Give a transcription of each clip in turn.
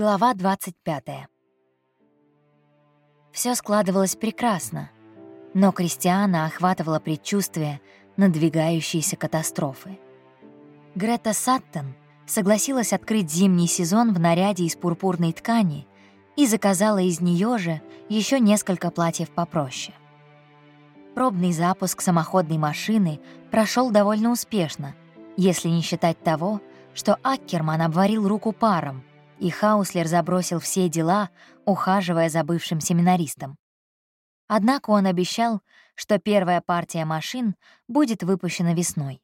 Глава 25. Все складывалось прекрасно, но Кристиана охватывало предчувствие надвигающейся катастрофы. Грета Саттон согласилась открыть зимний сезон в наряде из пурпурной ткани и заказала из нее же еще несколько платьев попроще. Пробный запуск самоходной машины прошел довольно успешно, если не считать того, что Аккерман обварил руку паром — и Хауслер забросил все дела, ухаживая за бывшим семинаристом. Однако он обещал, что первая партия машин будет выпущена весной.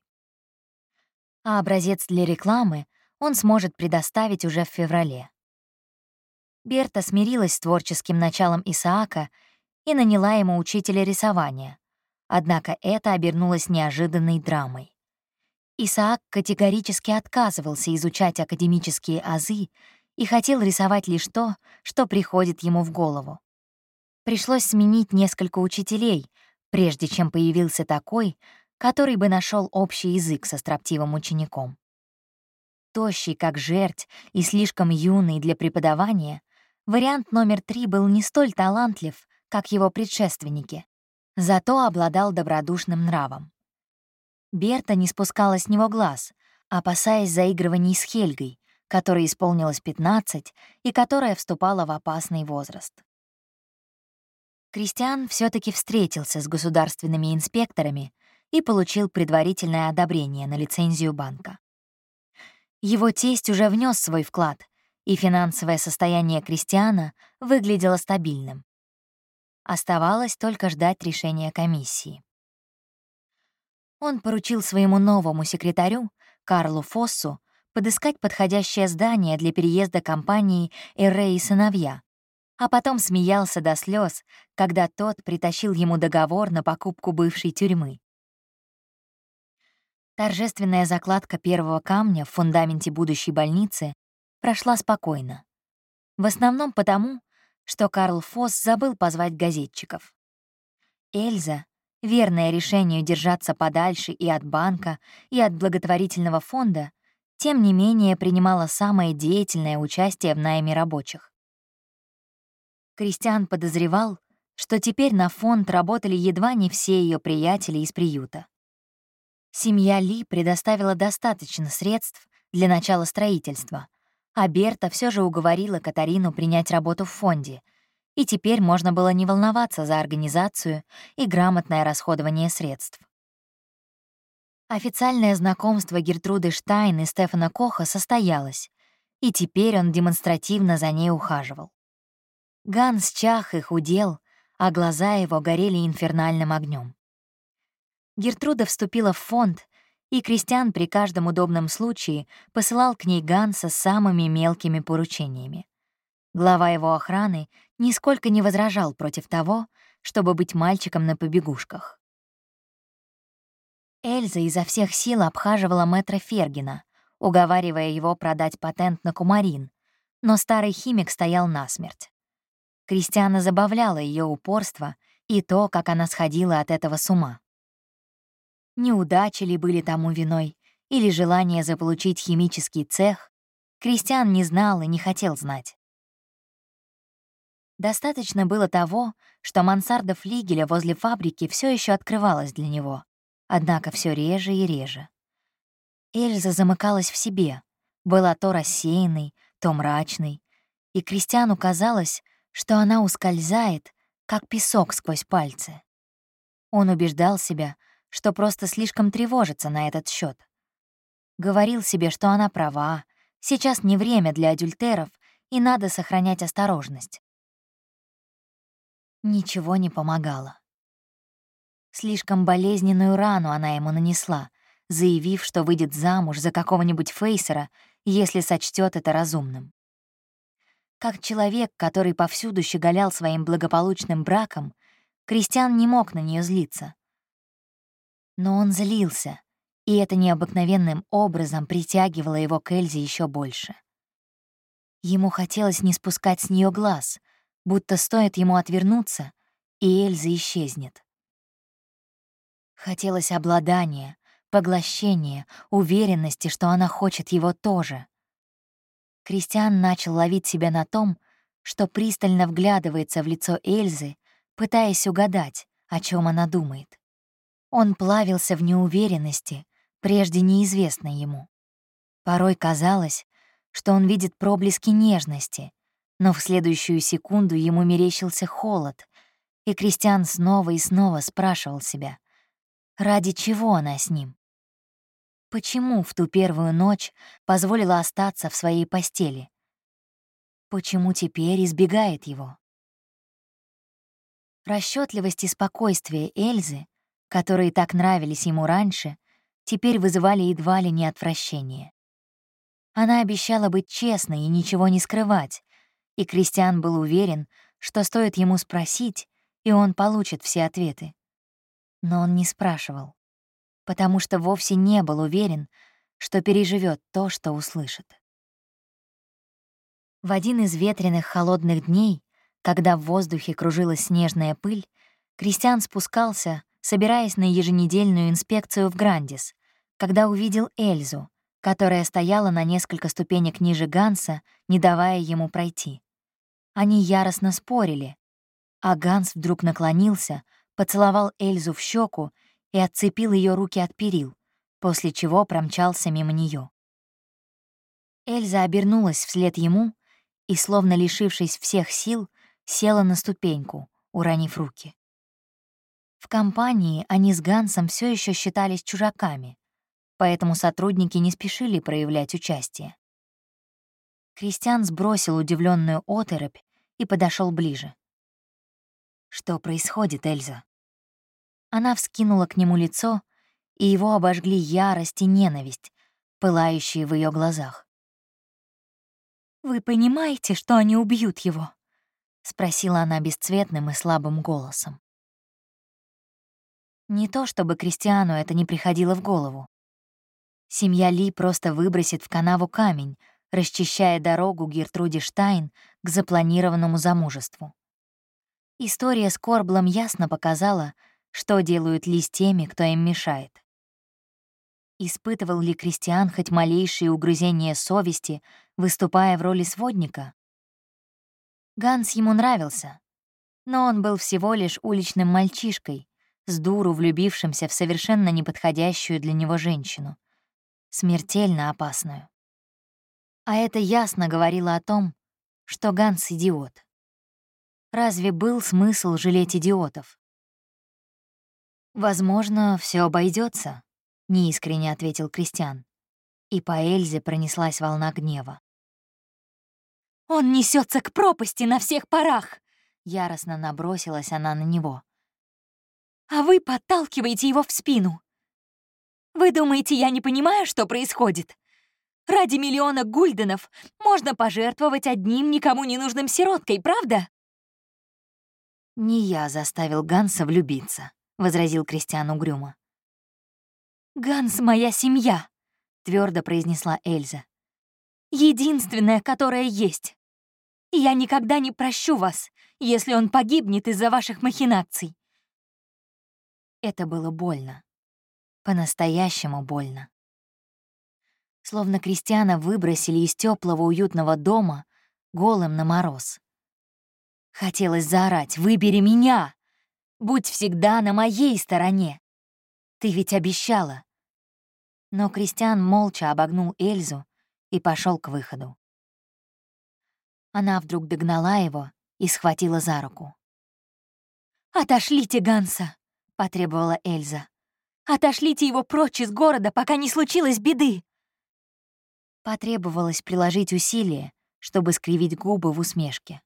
А образец для рекламы он сможет предоставить уже в феврале. Берта смирилась с творческим началом Исаака и наняла ему учителя рисования, однако это обернулось неожиданной драмой. Исаак категорически отказывался изучать академические азы и хотел рисовать лишь то, что приходит ему в голову. Пришлось сменить несколько учителей, прежде чем появился такой, который бы нашел общий язык со строптивым учеником. Тощий, как жерть, и слишком юный для преподавания, вариант номер три был не столь талантлив, как его предшественники, зато обладал добродушным нравом. Берта не спускала с него глаз, опасаясь заигрываний с Хельгой, которой исполнилось 15 и которая вступала в опасный возраст. Кристиан все таки встретился с государственными инспекторами и получил предварительное одобрение на лицензию банка. Его тесть уже внес свой вклад, и финансовое состояние Кристиана выглядело стабильным. Оставалось только ждать решения комиссии. Он поручил своему новому секретарю, Карлу Фоссу, подыскать подходящее здание для переезда компании «Эрре и сыновья», а потом смеялся до слез, когда тот притащил ему договор на покупку бывшей тюрьмы. Торжественная закладка первого камня в фундаменте будущей больницы прошла спокойно. В основном потому, что Карл Фосс забыл позвать газетчиков. Эльза, верное решению держаться подальше и от банка, и от благотворительного фонда, тем не менее принимала самое деятельное участие в найме рабочих. Кристиан подозревал, что теперь на фонд работали едва не все ее приятели из приюта. Семья Ли предоставила достаточно средств для начала строительства, а Берта все же уговорила Катарину принять работу в фонде, и теперь можно было не волноваться за организацию и грамотное расходование средств. Официальное знакомство Гертруды Штайн и Стефана Коха состоялось, и теперь он демонстративно за ней ухаживал. Ганс чах и худел, а глаза его горели инфернальным огнем. Гертруда вступила в фонд, и Кристиан при каждом удобном случае посылал к ней Ганса с самыми мелкими поручениями. Глава его охраны нисколько не возражал против того, чтобы быть мальчиком на побегушках. Эльза изо всех сил обхаживала мэтра Фергина, уговаривая его продать патент на кумарин, но старый химик стоял насмерть. Кристиана забавляла ее упорство и то, как она сходила от этого с ума. Неудачи ли были тому виной, или желание заполучить химический цех, Кристиан не знал и не хотел знать. Достаточно было того, что мансарда флигеля возле фабрики все еще открывалась для него, однако все реже и реже. Эльза замыкалась в себе, была то рассеянной, то мрачной, и Кристиану казалось, что она ускользает, как песок сквозь пальцы. Он убеждал себя, что просто слишком тревожится на этот счет. Говорил себе, что она права, сейчас не время для адюльтеров, и надо сохранять осторожность. Ничего не помогало. Слишком болезненную рану она ему нанесла, заявив, что выйдет замуж за какого-нибудь фейсера, если сочтет это разумным. Как человек, который повсюду щеголял своим благополучным браком, Кристиан не мог на нее злиться. Но он злился, и это необыкновенным образом притягивало его к Эльзе еще больше. Ему хотелось не спускать с нее глаз, будто стоит ему отвернуться, и Эльза исчезнет. Хотелось обладания, поглощения, уверенности, что она хочет его тоже. Кристиан начал ловить себя на том, что пристально вглядывается в лицо Эльзы, пытаясь угадать, о чем она думает. Он плавился в неуверенности, прежде неизвестной ему. Порой казалось, что он видит проблески нежности, но в следующую секунду ему мерещился холод, и Кристиан снова и снова спрашивал себя, ради чего она с ним? Почему в ту первую ночь позволила остаться в своей постели? Почему теперь избегает его? Расчетливость и спокойствие Эльзы, которые так нравились ему раньше, теперь вызывали едва ли не отвращение. Она обещала быть честной и ничего не скрывать, и Кристиан был уверен, что стоит ему спросить, и он получит все ответы. Но он не спрашивал, потому что вовсе не был уверен, что переживет то, что услышит. В один из ветреных холодных дней когда в воздухе кружилась снежная пыль, Кристиан спускался, собираясь на еженедельную инспекцию в Грандис, когда увидел Эльзу, которая стояла на несколько ступенек ниже Ганса, не давая ему пройти. Они яростно спорили, а Ганс вдруг наклонился, поцеловал Эльзу в щеку и отцепил ее руки от перил, после чего промчался мимо нее. Эльза обернулась вслед ему и, словно лишившись всех сил, села на ступеньку, уронив руки. В компании они с Гансом все еще считались чужаками, поэтому сотрудники не спешили проявлять участие. Кристиан сбросил удивленную оторопь и подошел ближе. «Что происходит, Эльза?» Она вскинула к нему лицо, и его обожгли ярость и ненависть, пылающие в ее глазах. «Вы понимаете, что они убьют его?» — спросила она бесцветным и слабым голосом. Не то чтобы Кристиану это не приходило в голову. Семья Ли просто выбросит в канаву камень, расчищая дорогу Гертруде Штайн к запланированному замужеству. История с Корблом ясно показала, что делают Ли с теми, кто им мешает. Испытывал ли Кристиан хоть малейшие угрызения совести, выступая в роли сводника? Ганс ему нравился, но он был всего лишь уличным мальчишкой, с дуру влюбившимся в совершенно неподходящую для него женщину, смертельно опасную. А это ясно говорило о том, что Ганс — идиот. Разве был смысл жалеть идиотов? «Возможно, все обойдется, неискренне ответил Кристиан. И по Эльзе пронеслась волна гнева. «Он несется к пропасти на всех парах!» Яростно набросилась она на него. «А вы подталкиваете его в спину. Вы думаете, я не понимаю, что происходит? Ради миллиона гульденов можно пожертвовать одним никому не нужным сироткой, правда?» «Не я заставил Ганса влюбиться», — возразил Кристиан угрюмо. «Ганс — моя семья», — твердо произнесла Эльза. «Единственная, которая есть. Я никогда не прощу вас, если он погибнет из-за ваших махинаций. Это было больно. По-настоящему больно. Словно крестьяна выбросили из теплого уютного дома голым на мороз. Хотелось заорать «Выбери меня! Будь всегда на моей стороне! Ты ведь обещала!» Но Кристиан молча обогнул Эльзу и пошел к выходу. Она вдруг догнала его и схватила за руку. «Отошлите Ганса!» — потребовала Эльза. «Отошлите его прочь из города, пока не случилось беды!» Потребовалось приложить усилия, чтобы скривить губы в усмешке.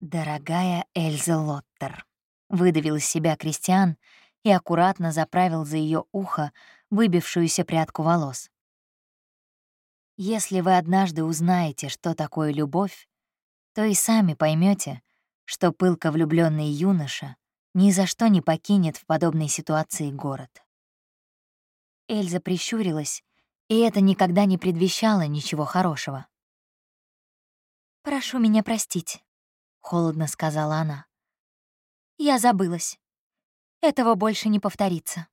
«Дорогая Эльза Лоттер», — выдавил из себя Кристиан и аккуратно заправил за ее ухо выбившуюся прядку волос. Если вы однажды узнаете, что такое любовь, то и сами поймете, что пылко влюбленный юноша ни за что не покинет в подобной ситуации город. Эльза прищурилась, и это никогда не предвещало ничего хорошего. «Прошу меня простить», — холодно сказала она. «Я забылась. Этого больше не повторится».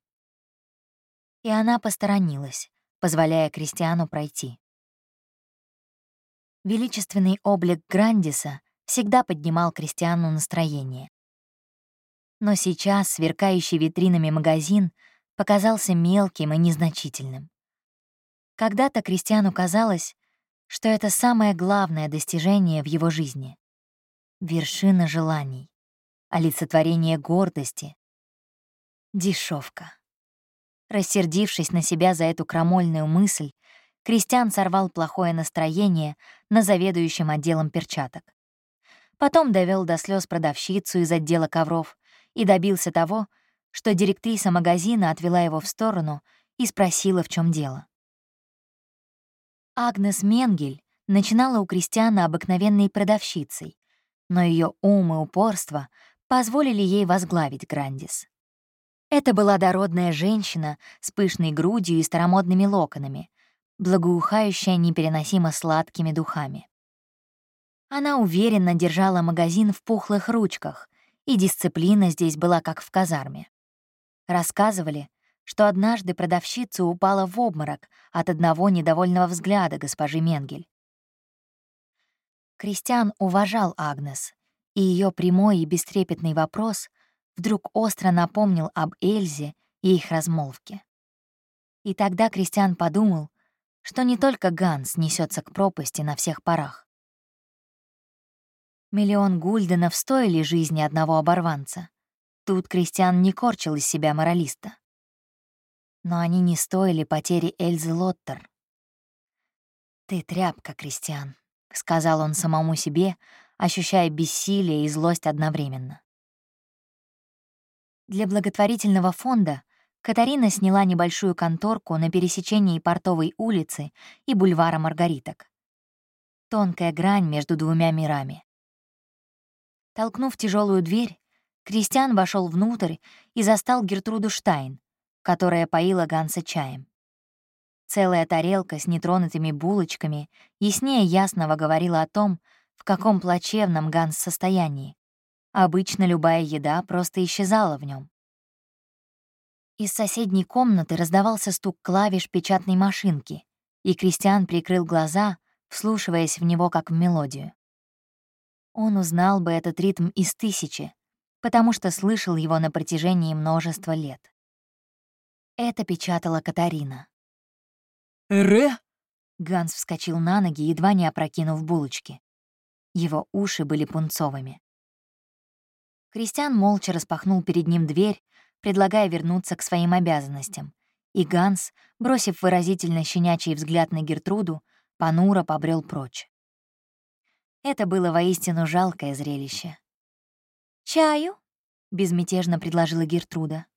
И она посторонилась, позволяя Кристиану пройти. Величественный облик Грандиса всегда поднимал крестьяну настроение. Но сейчас сверкающий витринами магазин показался мелким и незначительным. Когда-то крестьяну казалось, что это самое главное достижение в его жизни. Вершина желаний, олицетворение гордости. Дешевка. Рассердившись на себя за эту крамольную мысль, Кристиан сорвал плохое настроение на заведующем отделом перчаток. Потом довел до слез продавщицу из отдела ковров и добился того, что директриса магазина отвела его в сторону и спросила, в чем дело. Агнес Менгель начинала у Кристиана обыкновенной продавщицей, но ее ум и упорство позволили ей возглавить Грандис. Это была дородная женщина с пышной грудью и старомодными локонами, благоухающая непереносимо сладкими духами. Она уверенно держала магазин в пухлых ручках, и дисциплина здесь была как в казарме. Рассказывали, что однажды продавщица упала в обморок от одного недовольного взгляда госпожи Менгель. Кристиан уважал Агнес, и ее прямой и бестрепетный вопрос вдруг остро напомнил об Эльзе и их размолвке. И тогда Кристиан подумал, что не только Ганс несется к пропасти на всех парах. Миллион гульденов стоили жизни одного оборванца. Тут Кристиан не корчил из себя моралиста. Но они не стоили потери Эльзы Лоттер. «Ты тряпка, Кристиан», — сказал он самому себе, ощущая бессилие и злость одновременно. Для благотворительного фонда Катарина сняла небольшую конторку на пересечении Портовой улицы и бульвара Маргариток. Тонкая грань между двумя мирами. Толкнув тяжелую дверь, Кристиан вошел внутрь и застал Гертруду Штайн, которая поила Ганса чаем. Целая тарелка с нетронутыми булочками яснее ясного говорила о том, в каком плачевном Ганс состоянии. Обычно любая еда просто исчезала в нем. Из соседней комнаты раздавался стук клавиш печатной машинки, и Кристиан прикрыл глаза, вслушиваясь в него как в мелодию. Он узнал бы этот ритм из тысячи, потому что слышал его на протяжении множества лет. Это печатала Катарина. «Эре?» Ганс вскочил на ноги, едва не опрокинув булочки. Его уши были пунцовыми. Кристиан молча распахнул перед ним дверь, предлагая вернуться к своим обязанностям, и Ганс, бросив выразительно щенячий взгляд на Гертруду, понуро побрел прочь. Это было воистину жалкое зрелище. «Чаю?» — безмятежно предложила Гертруда.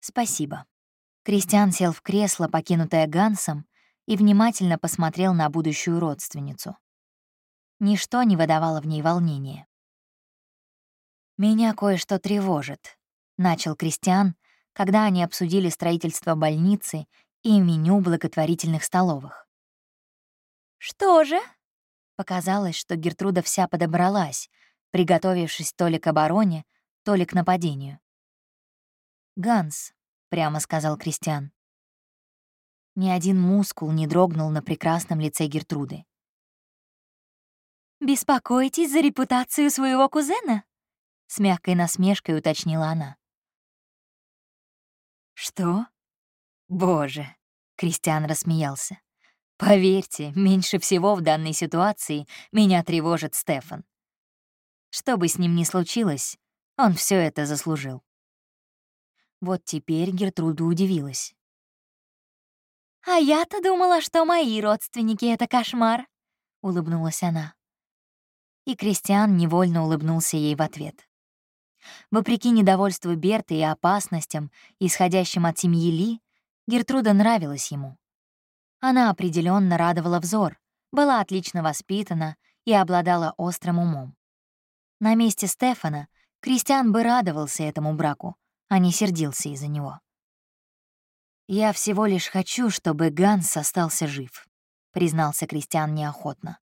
«Спасибо». Кристиан сел в кресло, покинутое Гансом, и внимательно посмотрел на будущую родственницу. Ничто не выдавало в ней волнения. «Меня кое-что тревожит», — начал Кристиан, когда они обсудили строительство больницы и меню благотворительных столовых. «Что же?» Показалось, что Гертруда вся подобралась, приготовившись то ли к обороне, то ли к нападению. «Ганс», — прямо сказал Кристиан. Ни один мускул не дрогнул на прекрасном лице Гертруды. «Беспокойтесь за репутацию своего кузена?» — с мягкой насмешкой уточнила она. «Что? Боже!» — Кристиан рассмеялся. «Поверьте, меньше всего в данной ситуации меня тревожит Стефан. Что бы с ним ни случилось, он все это заслужил». Вот теперь Гертруда удивилась. «А я-то думала, что мои родственники — это кошмар», — улыбнулась она. И Кристиан невольно улыбнулся ей в ответ. Вопреки недовольству Берта и опасностям, исходящим от семьи Ли, Гертруда нравилась ему. Она определенно радовала взор, была отлично воспитана и обладала острым умом. На месте Стефана Кристиан бы радовался этому браку, а не сердился из-за него. «Я всего лишь хочу, чтобы Ганс остался жив», — признался Кристиан неохотно.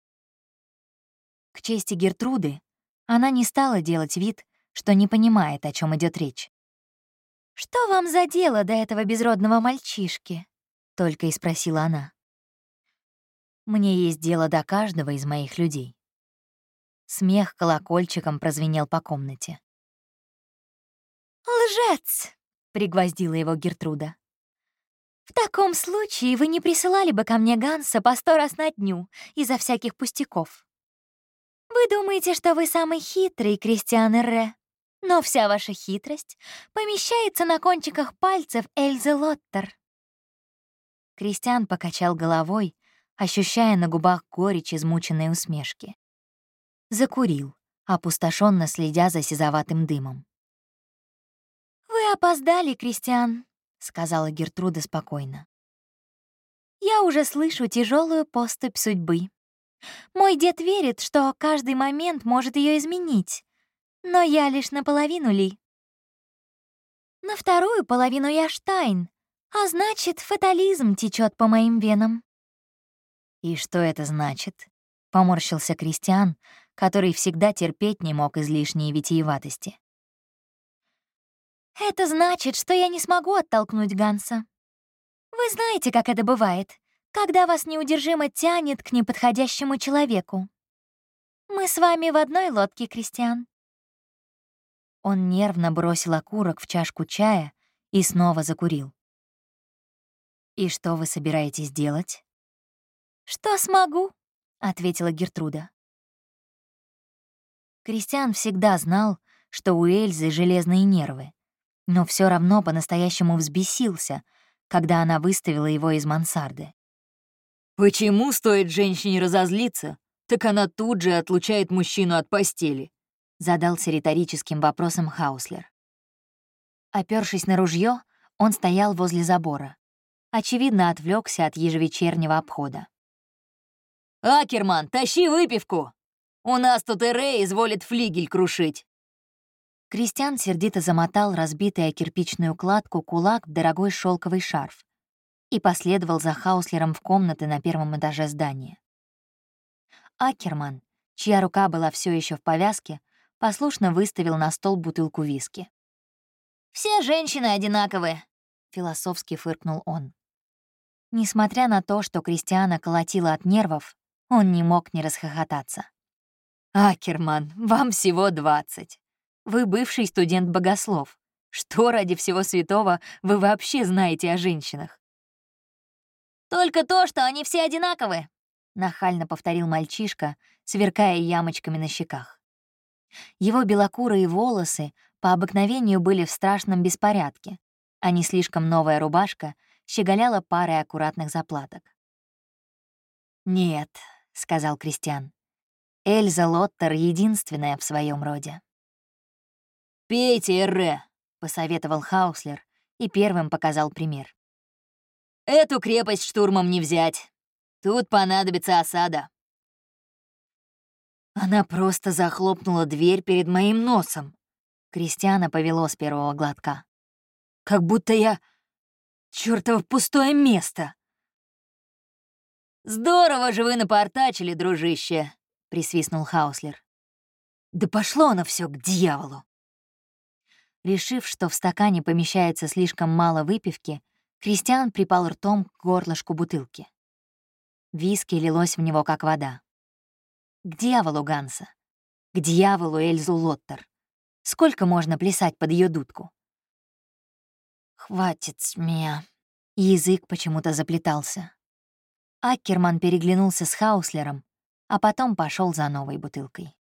К чести Гертруды, она не стала делать вид, что не понимает, о чем идет речь. «Что вам за дело до этого безродного мальчишки?» — только и спросила она. Мне есть дело до каждого из моих людей. Смех колокольчиком прозвенел по комнате. «Лжец!» — пригвоздила его Гертруда. «В таком случае вы не присылали бы ко мне Ганса по сто раз на дню из-за всяких пустяков. Вы думаете, что вы самый хитрый, Кристиан Эрре, но вся ваша хитрость помещается на кончиках пальцев Эльзы Лоттер». Кристиан покачал головой, ощущая на губах горечь измученной усмешки. Закурил, опустошенно следя за сизоватым дымом. «Вы опоздали, Кристиан», — сказала Гертруда спокойно. «Я уже слышу тяжелую поступь судьбы. Мой дед верит, что каждый момент может ее изменить, но я лишь наполовину Ли. На вторую половину я Штайн, а значит, фатализм течет по моим венам». «И что это значит?» — поморщился Кристиан, который всегда терпеть не мог излишней витиеватости. «Это значит, что я не смогу оттолкнуть Ганса. Вы знаете, как это бывает, когда вас неудержимо тянет к неподходящему человеку. Мы с вами в одной лодке, Кристиан». Он нервно бросил окурок в чашку чая и снова закурил. «И что вы собираетесь делать?» «Что смогу», — ответила Гертруда. Кристиан всегда знал, что у Эльзы железные нервы, но все равно по-настоящему взбесился, когда она выставила его из мансарды. «Почему стоит женщине разозлиться, так она тут же отлучает мужчину от постели?» — задался риторическим вопросом Хауслер. Опёршись на ружье, он стоял возле забора. Очевидно, отвлекся от ежевечернего обхода. «Акерман, тащи выпивку!» У нас тут и Рэй изволит флигель крушить». Кристиан сердито замотал разбитый о кирпичную кладку кулак в дорогой шелковый шарф и последовал за Хауслером в комнаты на первом этаже здания. Акерман, чья рука была все еще в повязке, послушно выставил на стол бутылку виски. «Все женщины одинаковые», — философски фыркнул он. Несмотря на то, что Кристиана колотила от нервов, он не мог не расхохотаться. «Акерман, вам всего двадцать. Вы бывший студент-богослов. Что ради всего святого вы вообще знаете о женщинах?» «Только то, что они все одинаковые», — нахально повторил мальчишка, сверкая ямочками на щеках. Его белокурые волосы по обыкновению были в страшном беспорядке, а не слишком новая рубашка щеголяла парой аккуратных заплаток. «Нет», — сказал Кристиан, Эльза Лоттер единственная в своем роде. «Пейте, Эрре», — посоветовал Хауслер и первым показал пример. «Эту крепость штурмом не взять. Тут понадобится осада». Она просто захлопнула дверь перед моим носом. Кристиана повело с первого глотка. Как будто я... чёртово пустое место. «Здорово же вы напортачили, дружище», — присвистнул Хауслер. «Да пошло оно все к дьяволу!» Решив, что в стакане помещается слишком мало выпивки, Кристиан припал ртом к горлышку бутылки. Виски лилось в него, как вода. К дьяволу Ганса. К дьяволу Эльзу Лоттер. Сколько можно плясать под ее дудку? «Хватит с меня». Язык почему-то заплетался. Аккерман переглянулся с Хауслером, а потом пошел за новой бутылкой.